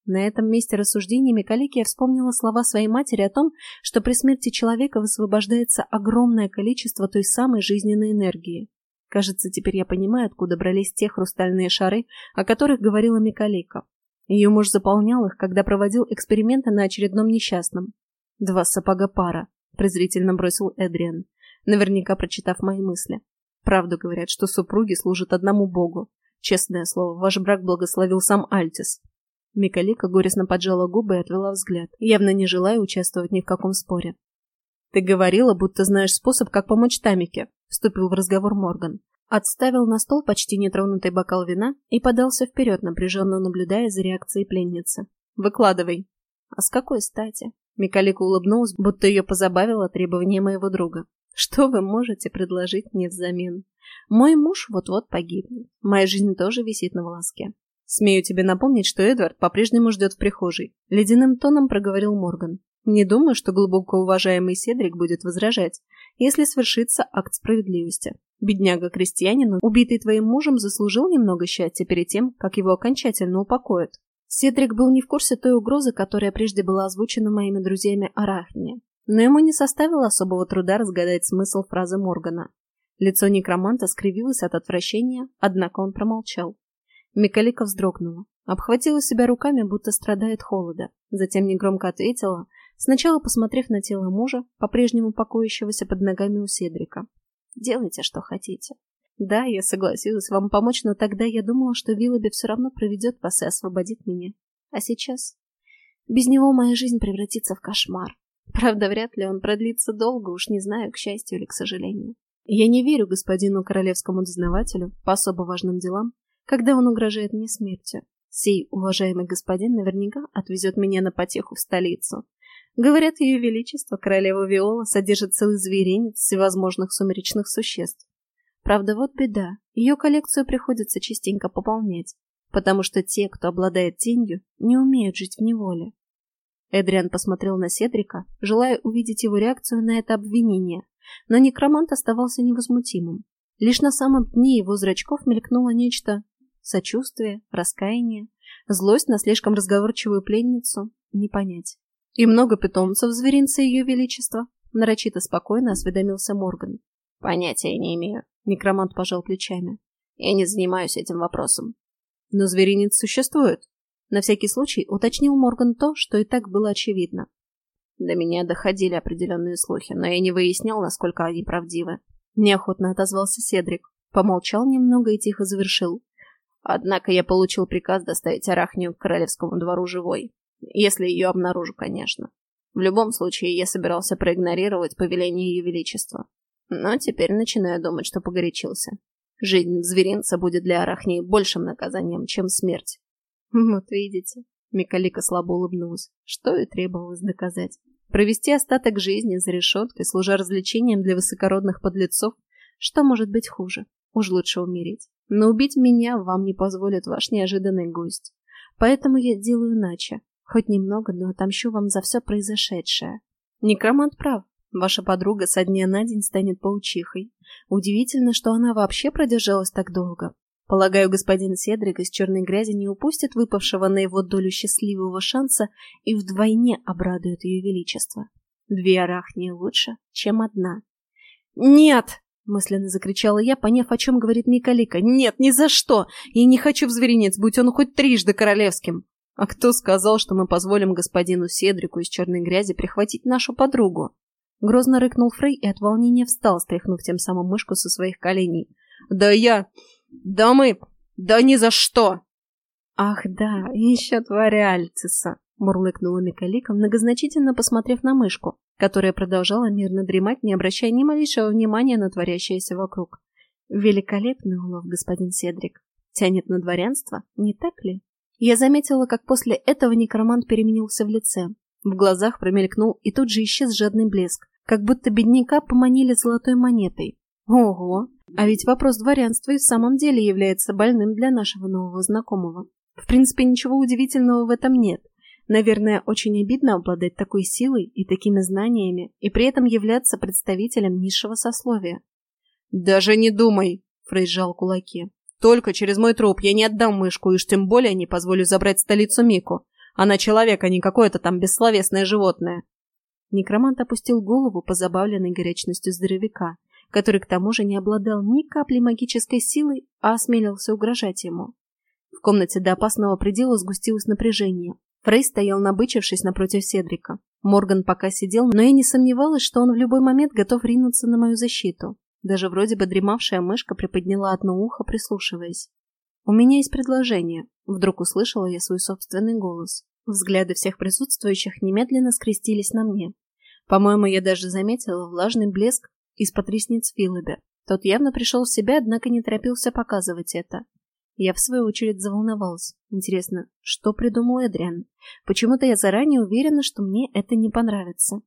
На этом месте рассуждений Микалики я вспомнила слова своей матери о том, что при смерти человека высвобождается огромное количество той самой жизненной энергии. Кажется, теперь я понимаю, откуда брались те хрустальные шары, о которых говорила Микалейка. Ее муж заполнял их, когда проводил эксперименты на очередном несчастном. «Два сапога пара», — презрительно бросил Эдриан, наверняка прочитав мои мысли. «Правду говорят, что супруги служат одному богу. Честное слово, ваш брак благословил сам Альтис». Микалика горестно поджала губы и отвела взгляд, явно не желая участвовать ни в каком споре. «Ты говорила, будто знаешь способ, как помочь Тамике», — вступил в разговор Морган. Отставил на стол почти нетронутый бокал вина и подался вперед, напряженно наблюдая за реакцией пленницы. «Выкладывай». «А с какой стати?» Микалика улыбнулась, будто ее позабавило требование моего друга. «Что вы можете предложить мне взамен? Мой муж вот-вот погибнет. Моя жизнь тоже висит на волоске. Смею тебе напомнить, что Эдвард по-прежнему ждет в прихожей. Ледяным тоном проговорил Морган. Не думаю, что глубоко уважаемый Седрик будет возражать, если свершится акт справедливости. Бедняга-крестьянин, убитый твоим мужем, заслужил немного счастья перед тем, как его окончательно упокоят. Седрик был не в курсе той угрозы, которая прежде была озвучена моими друзьями Арахне, но ему не составило особого труда разгадать смысл фразы Моргана. Лицо некроманта скривилось от отвращения, однако он промолчал. Микалика вздрогнула, обхватила себя руками, будто страдает холода, затем негромко ответила, сначала посмотрев на тело мужа, по-прежнему покоящегося под ногами у Седрика. «Делайте, что хотите». «Да, я согласилась вам помочь, но тогда я думала, что Виллоби все равно проведет вас и освободит меня. А сейчас? Без него моя жизнь превратится в кошмар. Правда, вряд ли он продлится долго, уж не знаю, к счастью или к сожалению. Я не верю господину королевскому дознавателю по особо важным делам, когда он угрожает мне смертью. Сей уважаемый господин наверняка отвезет меня на потеху в столицу. Говорят, ее величество, королева Виола, содержит целый зверинец всевозможных сумеречных существ. Правда, вот беда. Ее коллекцию приходится частенько пополнять, потому что те, кто обладает тенью, не умеют жить в неволе. Эдриан посмотрел на Седрика, желая увидеть его реакцию на это обвинение, но некромант оставался невозмутимым. Лишь на самом дне его зрачков мелькнуло нечто сочувствие, раскаяние, злость на слишком разговорчивую пленницу, не понять. И много питомцев зверинца ее величества, нарочито спокойно осведомился Морган. Понятия не имею. Некромант пожал плечами. Я не занимаюсь этим вопросом. Но зверинец существует. На всякий случай уточнил Морган то, что и так было очевидно. До меня доходили определенные слухи, но я не выяснял, насколько они правдивы. Неохотно отозвался Седрик. Помолчал немного и тихо завершил. Однако я получил приказ доставить Арахнию к королевскому двору живой. Если ее обнаружу, конечно. В любом случае, я собирался проигнорировать повеление ее величества. Но теперь начинаю думать, что погорячился. Жизнь зверинца будет для Арахнии большим наказанием, чем смерть. [laughs] Вот видите, Микалика слабо улыбнулась, что и требовалось доказать. Провести остаток жизни за решеткой, служа развлечением для высокородных подлецов, что может быть хуже? Уж лучше умереть. Но убить меня вам не позволит ваш неожиданный гость. Поэтому я делаю иначе. Хоть немного, но отомщу вам за все произошедшее. Некромант прав. Ваша подруга со дня на день станет паучихой. Удивительно, что она вообще продержалась так долго. Полагаю, господин Седрик из черной грязи не упустит выпавшего на его долю счастливого шанса и вдвойне обрадует ее величество. Две арахнии лучше, чем одна. «Нет!» Мысленно закричала я, поняв, о чем говорит Микалика. «Нет, ни за что! Я не хочу в зверинец, будь он хоть трижды королевским!» «А кто сказал, что мы позволим господину Седрику из черной грязи прихватить нашу подругу?» Грозно рыкнул Фрей и от волнения встал, стряхнув тем самым мышку со своих коленей. «Да я... Да мы... Да ни за что!» «Ах да, еще тваря Альциса!» — мурлыкнула Микалика, многозначительно посмотрев на мышку которая продолжала мирно дремать, не обращая ни малейшего внимания на творящееся вокруг. Великолепный улов, господин Седрик. Тянет на дворянство, не так ли? Я заметила, как после этого некромант переменился в лице. В глазах промелькнул и тут же исчез жадный блеск, как будто бедняка поманили золотой монетой. Ого! А ведь вопрос дворянства и в самом деле является больным для нашего нового знакомого. В принципе, ничего удивительного в этом нет. Наверное, очень обидно обладать такой силой и такими знаниями, и при этом являться представителем низшего сословия. «Даже не думай!» — Фрей сжал кулаки. «Только через мой труп я не отдам мышку, и уж тем более не позволю забрать столицу Мику. Она человек, а не какое-то там бессловесное животное». Некромант опустил голову, позабавленной горячностью здоровяка, который к тому же не обладал ни капли магической силой, а осмелился угрожать ему. В комнате до опасного предела сгустилось напряжение, Фрей стоял набычившись напротив Седрика. Морган пока сидел, но я не сомневалась, что он в любой момент готов ринуться на мою защиту. Даже вроде бы дремавшая мышка приподняла одно ухо, прислушиваясь. «У меня есть предложение», — вдруг услышала я свой собственный голос. Взгляды всех присутствующих немедленно скрестились на мне. По-моему, я даже заметила влажный блеск из-под ресниц Филоби. Тот явно пришел в себя, однако не торопился показывать это. Я, в свою очередь, заволновалась. Интересно, что придумал Эдриан? Почему-то я заранее уверена, что мне это не понравится.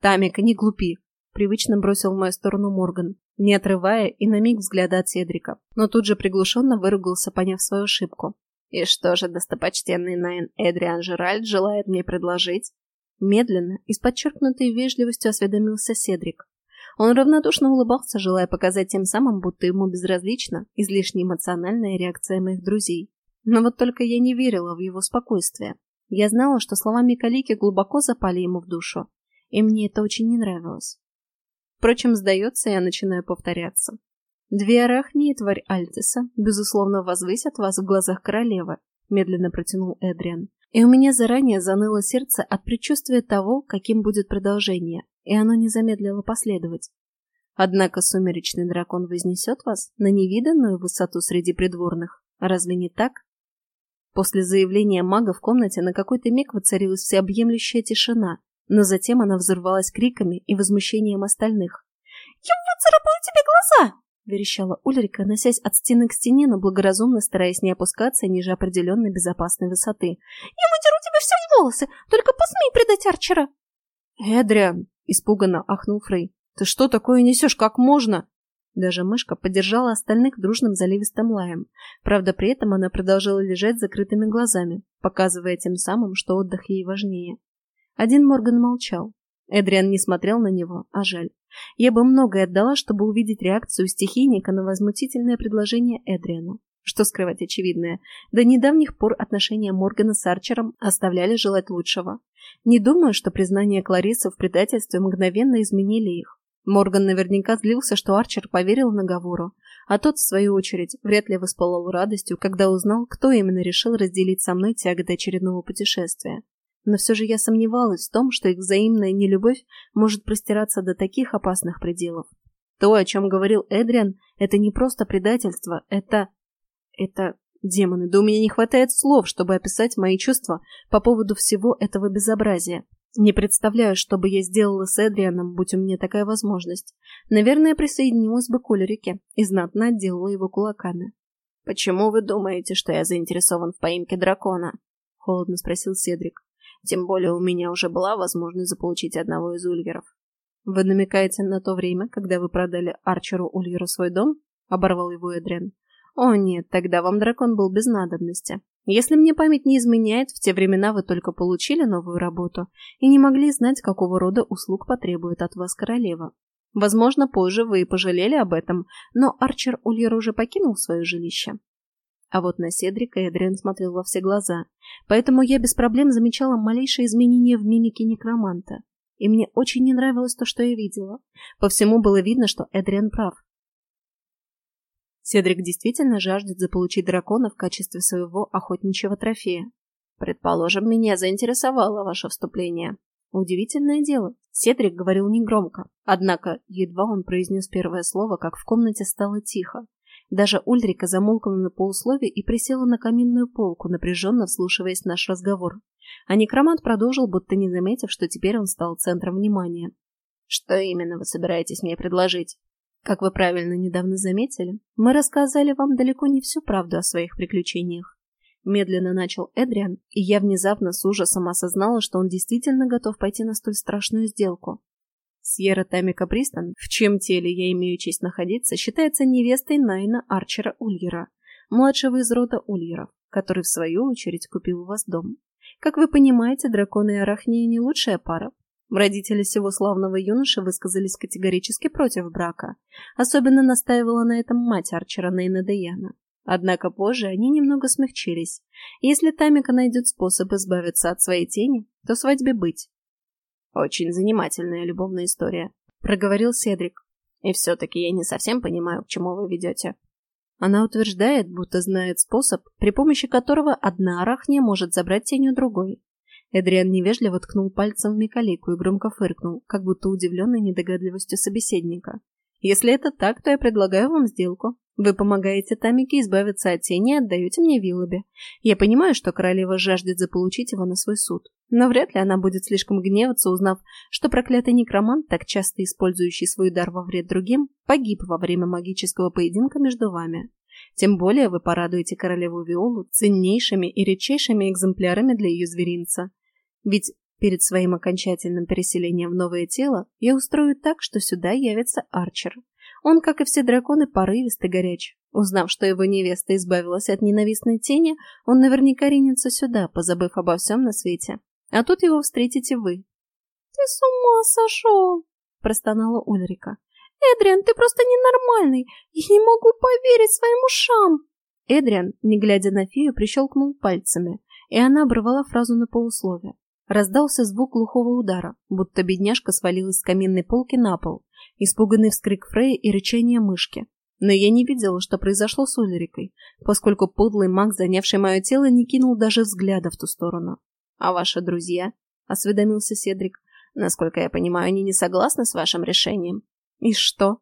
«Тамика, не глупи!» — привычно бросил в мою сторону Морган, не отрывая и на миг взгляда от Седрика, но тут же приглушенно выругался, поняв свою ошибку. «И что же достопочтенный Найн Эдриан Жеральд желает мне предложить?» Медленно и с подчеркнутой вежливостью осведомился Седрик. Он равнодушно улыбался, желая показать тем самым, будто ему безразлична излишне эмоциональная реакция моих друзей. Но вот только я не верила в его спокойствие. Я знала, что слова Микалики глубоко запали ему в душу, и мне это очень не нравилось. Впрочем, сдается, я начинаю повторяться. Две арахни и тварь Альтиса, безусловно, возвысят вас в глазах королевы, медленно протянул Эдриан. И у меня заранее заныло сердце от предчувствия того, каким будет продолжение, и оно не замедлило последовать. Однако сумеречный дракон вознесет вас на невиданную высоту среди придворных. Разве не так? После заявления мага в комнате на какой-то миг воцарилась всеобъемлющая тишина, но затем она взорвалась криками и возмущением остальных. «Я выцарапаю тебе глаза!» верещала Ульрика, носясь от стены к стене, но благоразумно стараясь не опускаться ниже определенной безопасной высоты. «Я выдеру тебе все волосы! Только посмей предать Арчера!» «Эдриан!» — испуганно ахнул Фрей. «Ты что такое несешь? Как можно?» Даже мышка поддержала остальных дружным заливистым лаем. Правда, при этом она продолжала лежать с закрытыми глазами, показывая тем самым, что отдых ей важнее. Один Морган молчал. Эдриан не смотрел на него, а жаль. Я бы многое отдала, чтобы увидеть реакцию стихийника на возмутительное предложение Эдриана. Что скрывать очевидное, до недавних пор отношения Моргана с Арчером оставляли желать лучшего. Не думаю, что признание Кларисы в предательстве мгновенно изменили их. Морган наверняка злился, что Арчер поверил наговору, а тот, в свою очередь, вряд ли воспылал радостью, когда узнал, кто именно решил разделить со мной тяготы очередного путешествия но все же я сомневалась в том, что их взаимная нелюбовь может простираться до таких опасных пределов. То, о чем говорил Эдриан, это не просто предательство, это... это... Демоны, да у меня не хватает слов, чтобы описать мои чувства по поводу всего этого безобразия. Не представляю, что бы я сделала с Эдрианом, будь у меня такая возможность. Наверное, присоединилась бы к Ульрике и знатно отделала его кулаками. «Почему вы думаете, что я заинтересован в поимке дракона?» — холодно спросил Седрик. Тем более у меня уже была возможность заполучить одного из ульгеров. «Вы намекаете на то время, когда вы продали Арчеру Ульеру свой дом?» — оборвал его Эдриан. «О нет, тогда вам дракон был без надобности. Если мне память не изменяет, в те времена вы только получили новую работу и не могли знать, какого рода услуг потребует от вас королева. Возможно, позже вы и пожалели об этом, но Арчер Ульер уже покинул свое жилище. А вот на Седрика Эдриан смотрел во все глаза, поэтому я без проблем замечала малейшие изменения в мимике некроманта. И мне очень не нравилось то, что я видела. По всему было видно, что Эдриан прав. Седрик действительно жаждет заполучить дракона в качестве своего охотничьего трофея. Предположим, меня заинтересовало ваше вступление. Удивительное дело. Седрик говорил негромко. Однако, едва он произнес первое слово, как в комнате стало тихо. Даже Ульрика замолкла на полуслове и присела на каминную полку, напряженно вслушиваясь в наш разговор. А некромант продолжил, будто не заметив, что теперь он стал центром внимания. «Что именно вы собираетесь мне предложить?» «Как вы правильно недавно заметили, мы рассказали вам далеко не всю правду о своих приключениях. Медленно начал Эдриан, и я внезапно с ужасом осознала, что он действительно готов пойти на столь страшную сделку. Сьерра Тамика Пристон, в чьем теле я имею честь находиться, считается невестой Найна Арчера Ульера, младшего из рода Ульеров, который, в свою очередь, купил у вас дом. Как вы понимаете, драконы и арахнии не лучшая пара. Родители всего славного юноши высказались категорически против брака. Особенно настаивала на этом мать Арчера Нейна Деяна. Однако позже они немного смягчились. Если Тамика найдет способ избавиться от своей тени, то свадьбе быть. Очень занимательная любовная история, проговорил Седрик. И все-таки я не совсем понимаю, к чему вы ведете. Она утверждает, будто знает способ, при помощи которого одна арахния может забрать тень у другой. Эдриан невежливо ткнул пальцем в Микалику и громко фыркнул, как будто удивленный недогадливостью собеседника. «Если это так, то я предлагаю вам сделку. Вы помогаете Тамике избавиться от тени и отдаете мне Виллоби. Я понимаю, что королева жаждет заполучить его на свой суд. Но вряд ли она будет слишком гневаться, узнав, что проклятый некромант, так часто использующий свой дар во вред другим, погиб во время магического поединка между вами. Тем более вы порадуете королеву Виолу ценнейшими и редчайшими экземплярами для ее зверинца. Ведь перед своим окончательным переселением в новое тело я устрою так, что сюда явится Арчер, он, как и все драконы, порывист и горяч. Узнав, что его невеста избавилась от ненавистной тени, он наверняка ринется сюда, позабыв обо всем на свете. А тут его встретите вы. — Ты с ума сошел! — простонала Ульрика. — Эдриан, ты просто ненормальный! Я не могу поверить своим ушам! Эдриан, не глядя на фею, прищелкнул пальцами, и она оборвала фразу на полусловие. Раздался звук глухого удара, будто бедняжка свалилась с каменной полки на пол, испуганный вскрик Фрея и рычание мышки. Но я не видела, что произошло с Ульрикой, поскольку подлый маг, занявший мое тело, не кинул даже взгляда в ту сторону. «А ваши друзья?» — осведомился Седрик. «Насколько я понимаю, они не согласны с вашим решением». «И что?»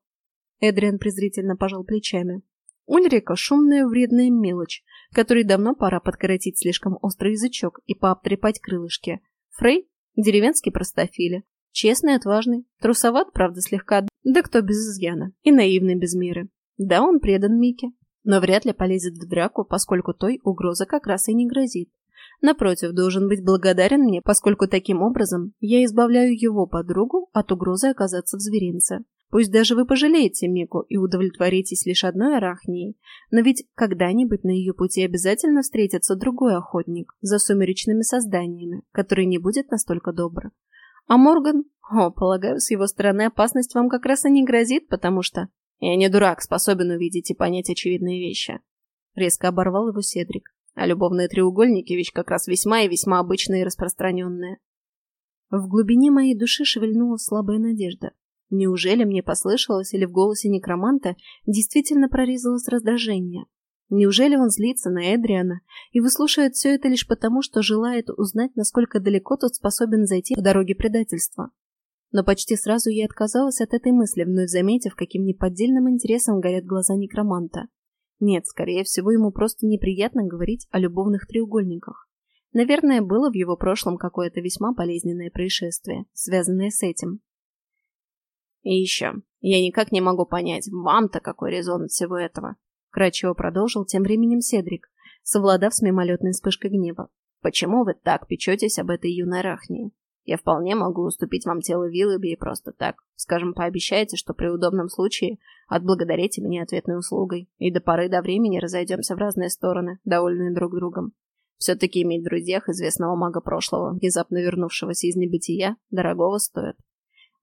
Эдриан презрительно пожал плечами. Ульрика — шумная вредная мелочь, которой давно пора подкоротить слишком острый язычок и пообтрепать крылышки. Фрей — деревенский простофиля, Честный, отважный, трусоват, правда, слегка, да кто без изъяна, и наивный без меры. Да, он предан Мике, но вряд ли полезет в драку, поскольку той угроза как раз и не грозит. Напротив, должен быть благодарен мне, поскольку таким образом я избавляю его подругу от угрозы оказаться в зверинце. Пусть даже вы пожалеете Мику и удовлетворитесь лишь одной арахнией, но ведь когда-нибудь на ее пути обязательно встретится другой охотник за сумеречными созданиями, который не будет настолько добр. А Морган, о, полагаю, с его стороны опасность вам как раз и не грозит, потому что... Я не дурак, способен увидеть и понять очевидные вещи. Резко оборвал его Седрик. А любовные треугольники — вещь как раз весьма и весьма обычная и распространенная. В глубине моей души шевельнула слабая надежда. Неужели мне послышалось или в голосе некроманта действительно прорезалось раздражение? Неужели он злится на Эдриана и выслушает все это лишь потому, что желает узнать, насколько далеко тот способен зайти по дороге предательства? Но почти сразу я отказалась от этой мысли, вновь заметив, каким неподдельным интересом горят глаза некроманта. Нет, скорее всего, ему просто неприятно говорить о любовных треугольниках. Наверное, было в его прошлом какое-то весьма болезненное происшествие, связанное с этим. И еще, я никак не могу понять, вам-то какой резон от всего этого? Кратчево продолжил тем временем Седрик, совладав с мимолетной вспышкой гнева. Почему вы так печетесь об этой юной рахнии? Я вполне могу уступить вам тело Виллоби и просто так. Скажем, пообещайте, что при удобном случае отблагодарите меня ответной услугой, и до поры до времени разойдемся в разные стороны, довольные друг другом. Все-таки иметь в друзьях известного мага прошлого, внезапно вернувшегося из небытия, дорогого стоит.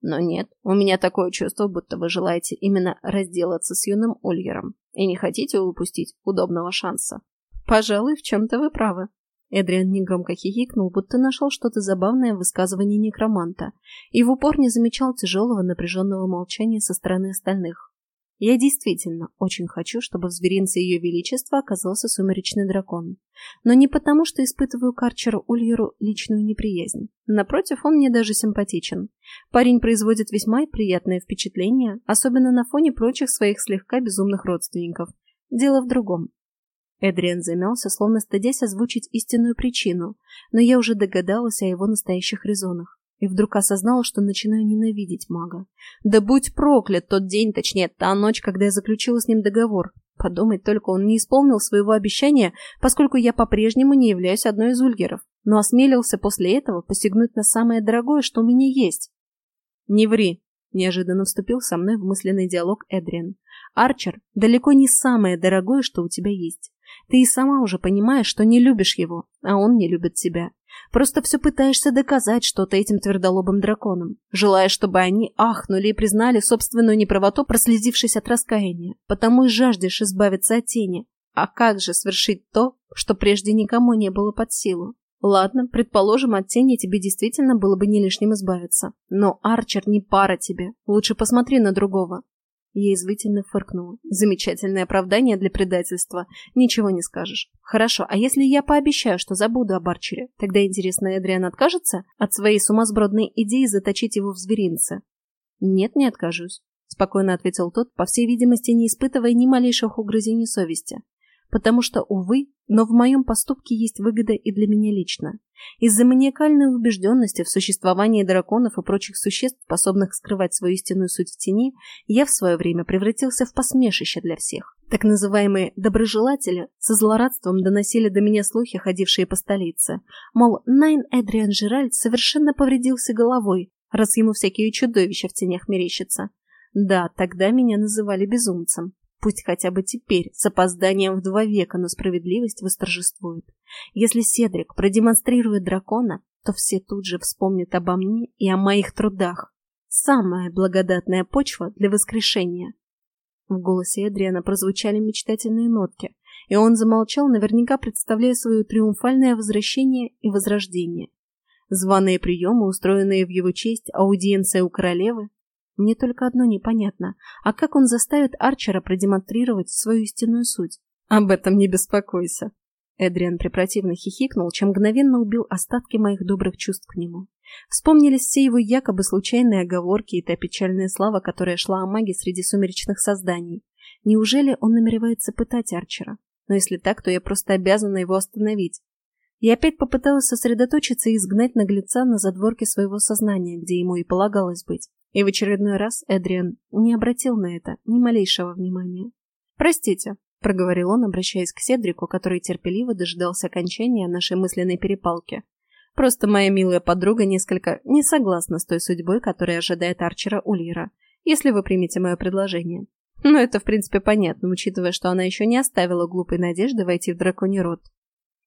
Но нет, у меня такое чувство, будто вы желаете именно разделаться с юным Ульером и не хотите упустить удобного шанса. Пожалуй, в чем-то вы правы. Эдриан негромко хихикнул, будто нашел что-то забавное в высказывании некроманта, и в упор не замечал тяжелого напряженного молчания со стороны остальных. Я действительно очень хочу, чтобы в зверинце Ее Величества оказался сумеречный дракон. Но не потому, что испытываю к Арчеру Ульеру личную неприязнь. Напротив, он мне даже симпатичен. Парень производит весьма приятное впечатление, особенно на фоне прочих своих слегка безумных родственников. Дело в другом. Эдриан замялся, словно стыдясь озвучить истинную причину, но я уже догадалась о его настоящих резонах и вдруг осознала, что начинаю ненавидеть мага. Да будь проклят тот день, точнее, та ночь, когда я заключила с ним договор. Подумать только, он не исполнил своего обещания, поскольку я по-прежнему не являюсь одной из ульгеров, но осмелился после этого посягнуть на самое дорогое, что у меня есть. «Не ври», — неожиданно вступил со мной в мысленный диалог Эдриан. «Арчер далеко не самое дорогое, что у тебя есть. Ты и сама уже понимаешь, что не любишь его, а он не любит тебя. Просто все пытаешься доказать что-то этим твердолобым драконам, желая, чтобы они ахнули и признали собственную неправоту, прослезившись от раскаяния, потому и жаждешь избавиться от тени. А как же свершить то, что прежде никому не было под силу? Ладно, предположим, от тени тебе действительно было бы не лишним избавиться. Но Арчер не пара тебе. Лучше посмотри на другого. Я извительно фыркнула. Замечательное оправдание для предательства. Ничего не скажешь. Хорошо, а если я пообещаю, что забуду об Арчере, тогда, интересно, Эдриан откажется от своей сумасбродной идеи заточить его в зверинце? Нет, не откажусь. Спокойно ответил тот, по всей видимости, не испытывая ни малейших угрызений совести потому что, увы, но в моем поступке есть выгода и для меня лично. Из-за маниакальной убежденности в существовании драконов и прочих существ, способных скрывать свою истинную суть в тени, я в свое время превратился в посмешище для всех. Так называемые «доброжелатели» со злорадством доносили до меня слухи, ходившие по столице. Мол, Найн Эдриан Жеральд совершенно повредился головой, раз ему всякие чудовища в тенях мерещатся. Да, тогда меня называли безумцем. Пусть хотя бы теперь, с опозданием в два века, но справедливость восторжествует. Если Седрик продемонстрирует дракона, то все тут же вспомнят обо мне и о моих трудах. Самая благодатная почва для воскрешения. В голосе Эдриана прозвучали мечтательные нотки, и он замолчал, наверняка представляя свое триумфальное возвращение и возрождение. Званые приемы, устроенные в его честь, аудиенция у королевы, мне только одно непонятно. А как он заставит Арчера продемонстрировать свою истинную суть? Об этом не беспокойся. Эдриан препротивно хихикнул, чем мгновенно убил остатки моих добрых чувств к нему. Вспомнились все его якобы случайные оговорки и та печальная слава, которая шла о маге среди сумеречных созданий. Неужели он намеревается пытать Арчера? Но если так, то я просто обязана его остановить. Я опять попыталась сосредоточиться и изгнать наглеца на задворке своего сознания, где ему и полагалось быть. И в очередной раз Эдриан не обратил на это ни малейшего внимания. «Простите», — проговорил он, обращаясь к Седрику, который терпеливо дожидался окончания нашей мысленной перепалки. «Просто моя милая подруга несколько не согласна с той судьбой, которая ожидает Арчера Ульера, если вы примете мое предложение. Но это, в принципе, понятно, учитывая, что она еще не оставила глупой надежды войти в драконий род.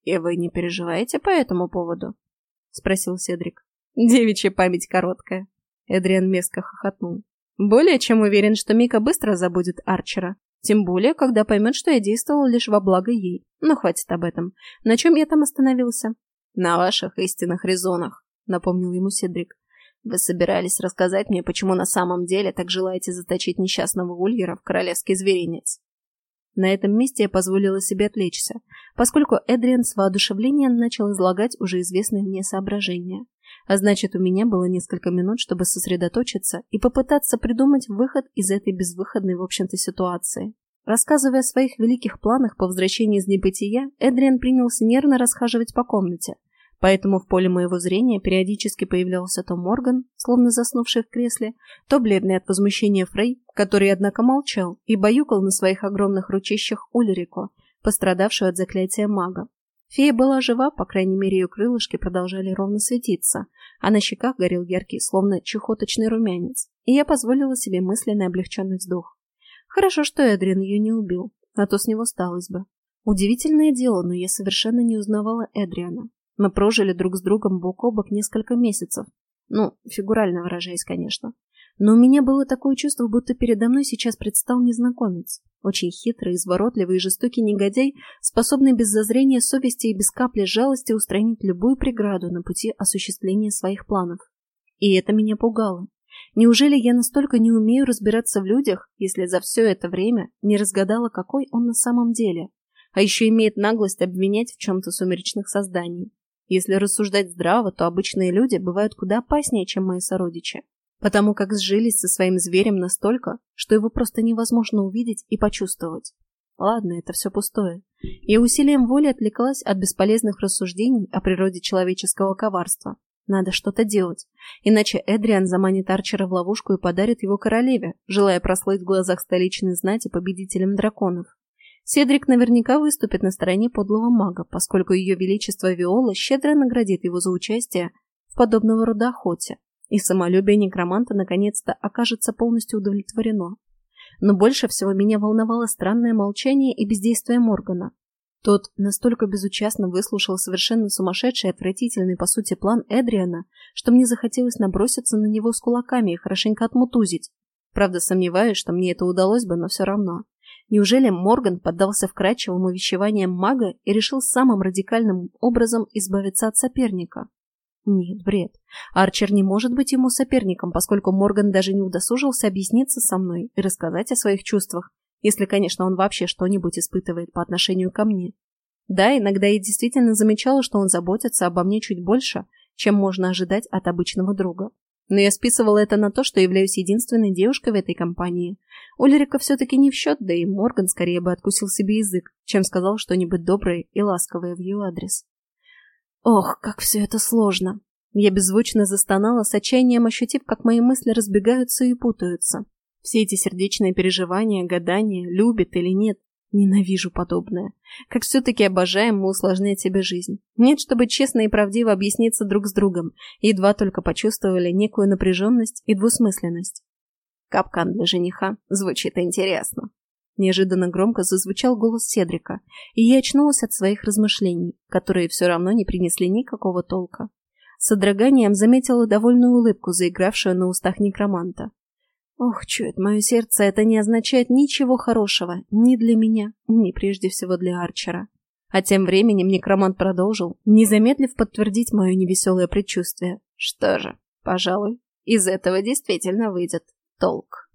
«И вы не переживаете по этому поводу?» — спросил Седрик. «Девичья память короткая». Эдриан меско хохотнул. «Более чем уверен, что Мика быстро забудет Арчера. Тем более, когда поймет, что я действовал лишь во благо ей. Но хватит об этом. На чем я там остановился?» «На ваших истинных резонах», — напомнил ему Седрик. Вы собирались рассказать мне, почему на самом деле так желаете заточить несчастного Ульера в королевский зверинец?» На этом месте я позволила себе отвлечься, поскольку Эдриан с воодушевлением начал излагать уже известные мне соображения. А значит, у меня было несколько минут, чтобы сосредоточиться и попытаться придумать выход из этой безвыходной, в общем-то, ситуации. Рассказывая о своих великих планах по возвращении из небытия, Эдриан принялся нервно расхаживать по комнате, Поэтому в поле моего зрения периодически появлялся то Морган, словно заснувший в кресле, то бледный от возмущения Фрей, который, однако, молчал и баюкал на своих огромных ручищах Ульрику, пострадавшую от заклятия мага. Фея была жива, по крайней мере, ее крылышки продолжали ровно светиться, а на щеках горел яркий, словно чехоточный румянец, и я позволила себе мысленный облегченный вздох. Хорошо, что Эдрин ее не убил, а то с него сталось бы. Удивительное дело, но я совершенно не узнавала Эдриана. Мы прожили друг с другом бок о бок несколько месяцев. Ну, фигурально выражаясь, конечно. Но у меня было такое чувство, будто передо мной сейчас предстал незнакомец. Очень хитрый, изворотливый и жестокий негодяй, способный без зазрения совести и без капли жалости устранить любую преграду на пути осуществления своих планов. И это меня пугало. Неужели я настолько не умею разбираться в людях, если за все это время не разгадала, какой он на самом деле, а еще имеет наглость обвинять в чем-то сумеречных созданий? Если рассуждать здраво, то обычные люди бывают куда опаснее, чем мои сородичи, потому как сжились со своим зверем настолько, что его просто невозможно увидеть и почувствовать. Ладно, это все пустое. Я усилием воли отвлеклась от бесполезных рассуждений о природе человеческого коварства. Надо что-то делать, иначе Эдриан заманит Арчера в ловушку и подарит его королеве, желая прослыть в глазах столичной знати победителем драконов. Седрик наверняка выступит на стороне подлого мага, поскольку ее величество Виола щедро наградит его за участие в подобного рода охоте, и самолюбие некроманта наконец-то окажется полностью удовлетворено. Но больше всего меня волновало странное молчание и бездействие Моргана. Тот настолько безучастно выслушал совершенно сумасшедший и отвратительный по сути план Эдриана, что мне захотелось наброситься на него с кулаками и хорошенько отмутузить. Правда, сомневаюсь, что мне это удалось бы, но все равно. Неужели Морган поддался вкрадчивым увещеваниям мага и решил самым радикальным образом избавиться от соперника? Нет, бред. Арчер не может быть ему соперником, поскольку Морган даже не удосужился объясниться со мной и рассказать о своих чувствах, если, конечно, он вообще что-нибудь испытывает по отношению ко мне. Да, иногда я действительно замечала, что он заботится обо мне чуть больше, чем можно ожидать от обычного друга. Но я списывала это на то, что являюсь единственной девушкой в этой компании. Ульрика все-таки не в счет, да и Морган скорее бы откусил себе язык, чем сказал что-нибудь доброе и ласковое в ее адрес. Ох, как все это сложно. Я беззвучно застонала, с отчаянием ощутив, как мои мысли разбегаются и путаются. Все эти сердечные переживания, гадания, любит или нет, Ненавижу подобное. Как все-таки обожаем мы усложнять себе жизнь. Нет, чтобы честно и правдиво объясниться друг с другом. Едва только почувствовали некую напряженность и двусмысленность. Капкан для жениха. Звучит интересно. Неожиданно громко зазвучал голос Седрика, и я очнулась от своих размышлений, которые все равно не принесли никакого толка. С содроганием заметила довольную улыбку, заигравшую на устах некроманта. Ох, чует мое сердце, это не означает ничего хорошего ни для меня, ни прежде всего для Арчера. А тем временем некромант продолжил, не замедлив подтвердить мое невеселое предчувствие. Что же, пожалуй, из этого действительно выйдет толк.